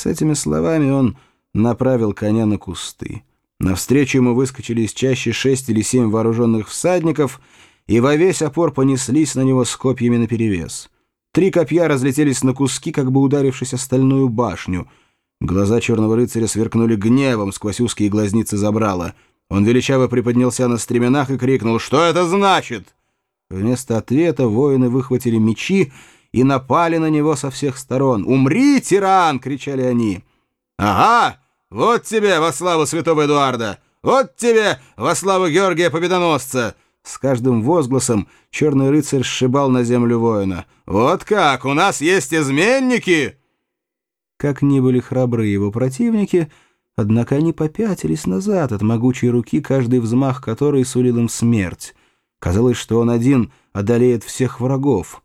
С этими словами он направил коня на кусты. Навстречу ему выскочили из чащи шесть или семь вооруженных всадников и во весь опор понеслись на него с копьями наперевес. Три копья разлетелись на куски, как бы ударившись о стальную башню. Глаза черного рыцаря сверкнули гневом сквозь узкие глазницы забрала. Он величаво приподнялся на стременах и крикнул «Что это значит?» Вместо ответа воины выхватили мечи и напали на него со всех сторон. «Умри, тиран!» — кричали они. «Ага! Вот тебе во славу святого Эдуарда! Вот тебе во славу Георгия Победоносца!» С каждым возгласом черный рыцарь сшибал на землю воина. «Вот как! У нас есть изменники!» Как ни были храбры его противники, однако они попятились назад от могучей руки, каждый взмах которой сулил им смерть. Казалось, что он один одолеет всех врагов.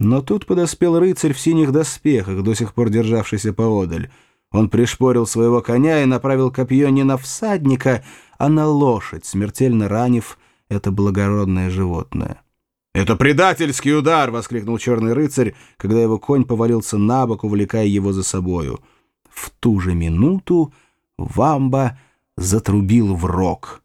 Но тут подоспел рыцарь в синих доспехах, до сих пор державшийся поодаль. Он пришпорил своего коня и направил копье не на всадника, а на лошадь, смертельно ранив это благородное животное. «Это предательский удар!» — воскликнул черный рыцарь, когда его конь повалился на бок, увлекая его за собою. В ту же минуту Вамба затрубил в рог.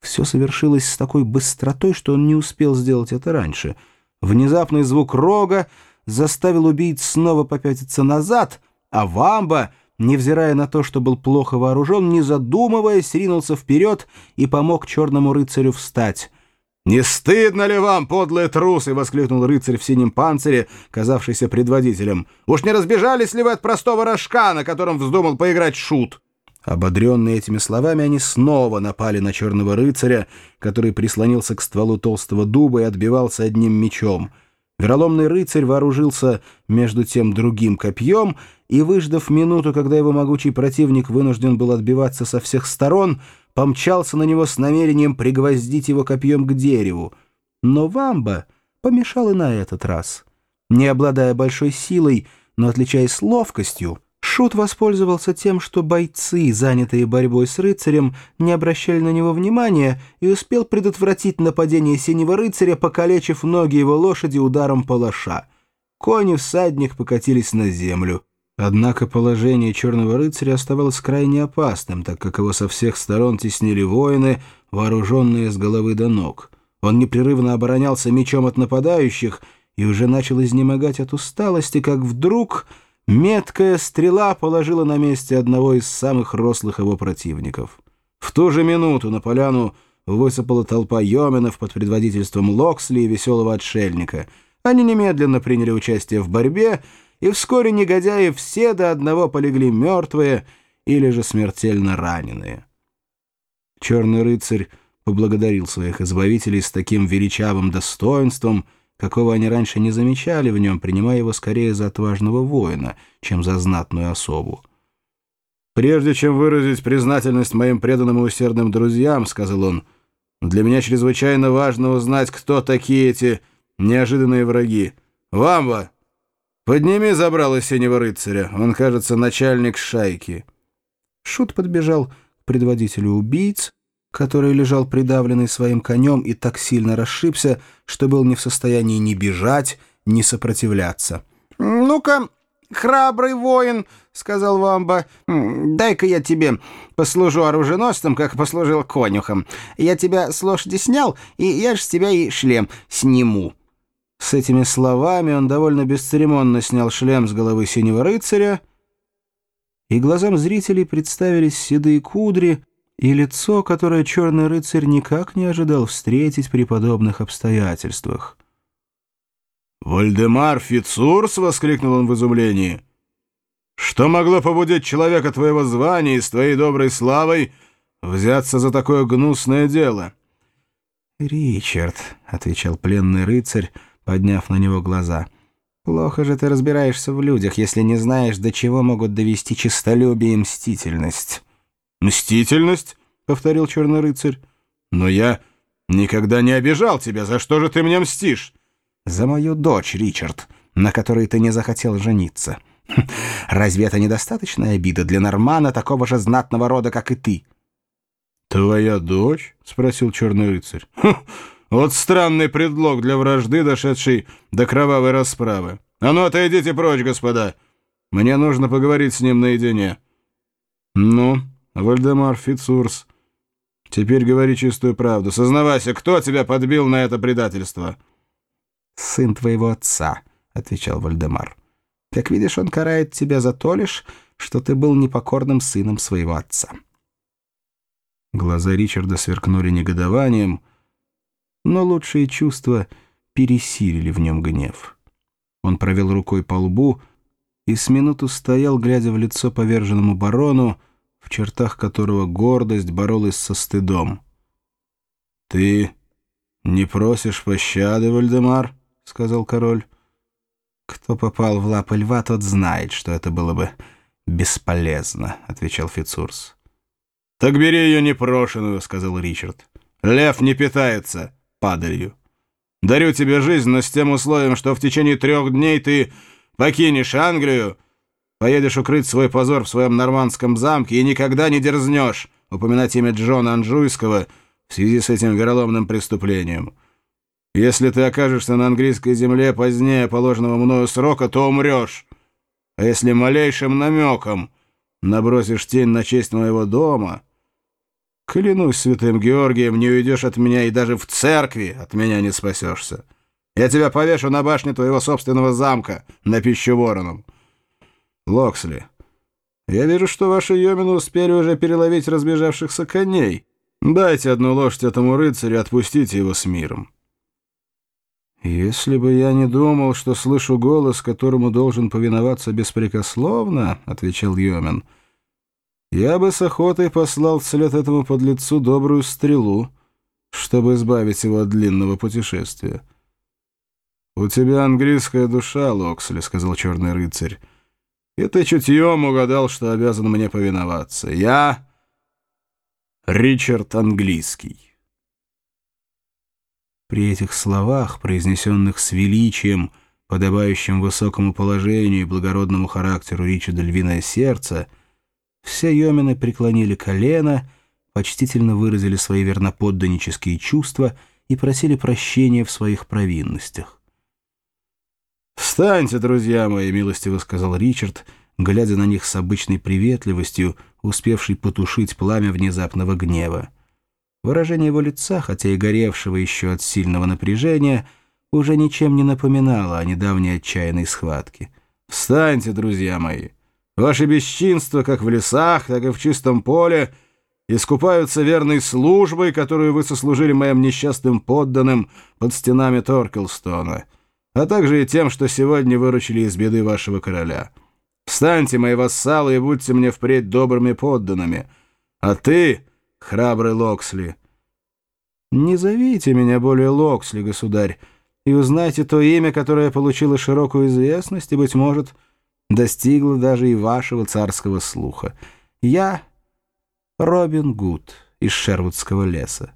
Все совершилось с такой быстротой, что он не успел сделать это раньше. Внезапный звук рога заставил убийц снова попятиться назад, а Вамба, невзирая на то, что был плохо вооружен, не задумываясь, ринулся вперед и помог черному рыцарю встать. «Не стыдно ли вам, подлые трусы?» — воскликнул рыцарь в синем панцире, казавшийся предводителем. «Уж не разбежались ли вы от простого рожка, на котором вздумал поиграть шут?» Ободренные этими словами, они снова напали на черного рыцаря, который прислонился к стволу толстого дуба и отбивался одним мечом. Вероломный рыцарь вооружился между тем другим копьем и, выждав минуту, когда его могучий противник вынужден был отбиваться со всех сторон, помчался на него с намерением пригвоздить его копьем к дереву. Но Вамба помешал и на этот раз. Не обладая большой силой, но отличаясь ловкостью, Шут воспользовался тем, что бойцы, занятые борьбой с рыцарем, не обращали на него внимания и успел предотвратить нападение синего рыцаря, покалечив ноги его лошади ударом палаша. Кони всадник покатились на землю. Однако положение черного рыцаря оставалось крайне опасным, так как его со всех сторон теснили воины, вооруженные с головы до ног. Он непрерывно оборонялся мечом от нападающих и уже начал изнемогать от усталости, как вдруг... Меткая стрела положила на месте одного из самых рослых его противников. В ту же минуту на поляну высыпала толпа йоменов под предводительством Локсли и веселого отшельника. Они немедленно приняли участие в борьбе, и вскоре негодяи все до одного полегли мертвые или же смертельно раненые. Черный рыцарь поблагодарил своих избавителей с таким величавым достоинством — какого они раньше не замечали в нем, принимая его скорее за отважного воина, чем за знатную особу. «Прежде чем выразить признательность моим преданным и усердным друзьям, — сказал он, — для меня чрезвычайно важно узнать, кто такие эти неожиданные враги. Вамба, подними забрало синего рыцаря, он, кажется, начальник шайки». Шут подбежал к предводителю убийц, который лежал придавленный своим конем и так сильно расшибся, что был не в состоянии ни бежать, ни сопротивляться. «Ну-ка, храбрый воин», — сказал Вамба, — «дай-ка я тебе послужу оруженосцем, как послужил конюхом. Я тебя с лошади снял, и я ж с тебя и шлем сниму». С этими словами он довольно бесцеремонно снял шлем с головы синего рыцаря, и глазам зрителей представились седые кудри, и лицо, которое черный рыцарь никак не ожидал встретить при подобных обстоятельствах. «Вальдемар Фицурс!» — воскликнул он в изумлении. «Что могло побудить человека твоего звания и с твоей доброй славой взяться за такое гнусное дело?» «Ричард», — отвечал пленный рыцарь, подняв на него глаза, — «плохо же ты разбираешься в людях, если не знаешь, до чего могут довести честолюбие и мстительность». «Мстительность?» — повторил черный рыцарь. «Но я никогда не обижал тебя. За что же ты мне мстишь?» «За мою дочь, Ричард, на которой ты не захотел жениться. Разве это недостаточная обида для Нормана такого же знатного рода, как и ты?» «Твоя дочь?» — спросил черный рыцарь. Хм, «Вот странный предлог для вражды, дошедшей до кровавой расправы. А ну, отойдите прочь, господа. Мне нужно поговорить с ним наедине». «Ну, Вальдемар Фицурс, теперь говори чистую правду. Сознавайся, кто тебя подбил на это предательство?» «Сын твоего отца», — отвечал Вальдемар. «Как видишь, он карает тебя за то лишь, что ты был непокорным сыном своего отца». Глаза Ричарда сверкнули негодованием, но лучшие чувства пересилили в нем гнев. Он провел рукой по лбу и с минуту стоял, глядя в лицо поверженному барону, в чертах которого гордость боролась со стыдом. «Ты не просишь пощады, Вальдемар?» — сказал король. «Кто попал в лапы льва, тот знает, что это было бы бесполезно», — отвечал Фицурс. «Так бери ее непрошенную», — сказал Ричард. «Лев не питается падалью. Дарю тебе жизнь, но с тем условием, что в течение трех дней ты покинешь Англию, поедешь укрыть свой позор в своем нормандском замке и никогда не дерзнешь упоминать имя Джона Анжуйского в связи с этим вероломным преступлением». Если ты окажешься на английской земле позднее положенного мною срока, то умрешь. А если малейшим намеком набросишь тень на честь моего дома, клянусь святым Георгием, не уйдешь от меня и даже в церкви от меня не спасешься. Я тебя повешу на башне твоего собственного замка на пищу вороном. Локсли, я вижу, что ваши йомины успели уже переловить разбежавшихся коней. Дайте одну лошадь этому рыцарю отпустите его с миром. «Если бы я не думал, что слышу голос, которому должен повиноваться беспрекословно», — отвечал Йомин, — «я бы с охотой послал вслед этому подлецу добрую стрелу, чтобы избавить его от длинного путешествия». «У тебя английская душа, Локсли», — сказал черный рыцарь, — «и ты чутьем угадал, что обязан мне повиноваться. Я Ричард Английский». При этих словах, произнесенных с величием, подобающим высокому положению и благородному характеру Ричарда Львиное Сердце, все йомины преклонили колено, почтительно выразили свои верноподданнические чувства и просили прощения в своих провинностях. «Встаньте, друзья мои!» — милостиво сказал Ричард, глядя на них с обычной приветливостью, успевший потушить пламя внезапного гнева. Выражение его лица, хотя и горевшего еще от сильного напряжения, уже ничем не напоминало о недавней отчаянной схватке. «Встаньте, друзья мои! Ваши бесчинства, как в лесах, так и в чистом поле, искупаются верной службой, которую вы сослужили моим несчастным подданным под стенами Торкелстона, а также и тем, что сегодня выручили из беды вашего короля. Встаньте, мои вассалы, и будьте мне впредь добрыми подданными. А ты...» храбрый Локсли. Не зовите меня более Локсли, государь, и узнайте то имя, которое получило широкую известность и, быть может, достигло даже и вашего царского слуха. Я Робин Гуд из Шервудского леса.